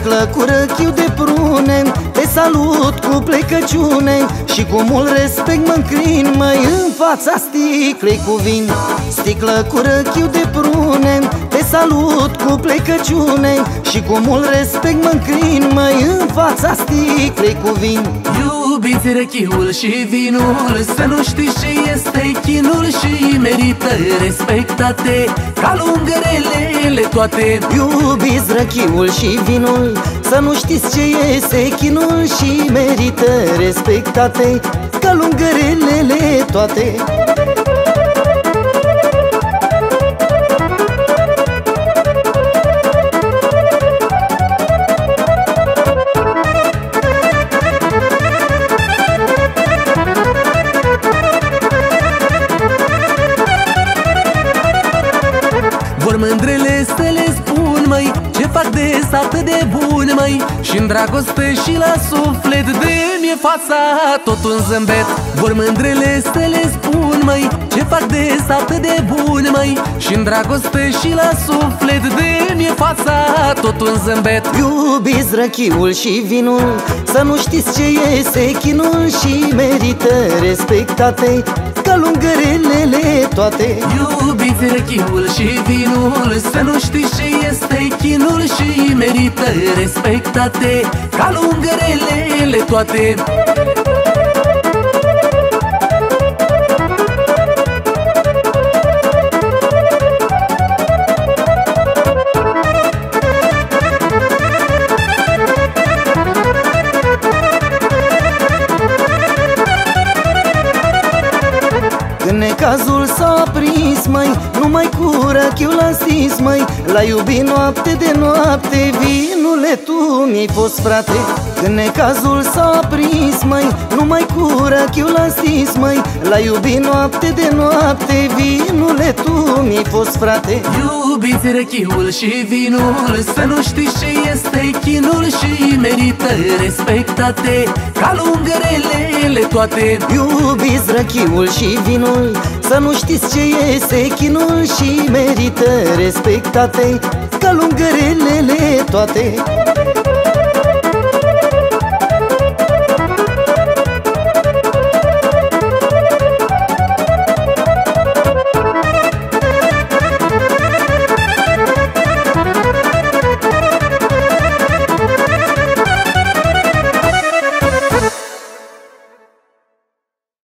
sticlă cu răchiu de prune Te salut cu plecăciune Și cu mult respect mă înclin Măi în fața sticlei cu vin. Sticlă cu răchiu de prune Te salut cu plecăciune Și cu mult respect mă înclin Măi în fața sticlei cu vin. You Iubiți răchiul și vinul Să nu știți ce este chinul Și merită respectate. Ca lungărelele toate. Iubiți răchiul și vinul Să nu știți ce este chinul Și merită respectate. Ca lungărelele toate mândrele să le spun, măi Ce fac de atât de bun, măi? Și în dragoste și la suflet De mi-e fața tot un zâmbet. Vor mândrele să le spun, măi Ce fac de atât de bun, măi? Și în dragoste și la suflet De mi-e fața tot un zâmbet. Iubiți răchiul și vinul Să nu știți ce este chinul Și merită respectate Ca lungărelele toate. Iubiți răchiul și vinul Să nu știți ce este chinul Și merită respectate Ca lungărelele toate Când necazul s-a prins, măi Numai cu răchiul l-am stins, măi L-a iubit noapte de noapte Vinule, tu mi-ai fost frate. Când necazul s-a prins, măi Numai cu răchiul l-am stins, măi L-a iubit noapte de noapte Vinule, tu mi-ai fost frate? Iubiți răchiul și vinul Să nu știți ce este chinul Și merită respectate Ca lungărelele toate. Iubiți răchiul și vinul Să nu știți ce este chinul Și merită respectate Ca lungărelele toate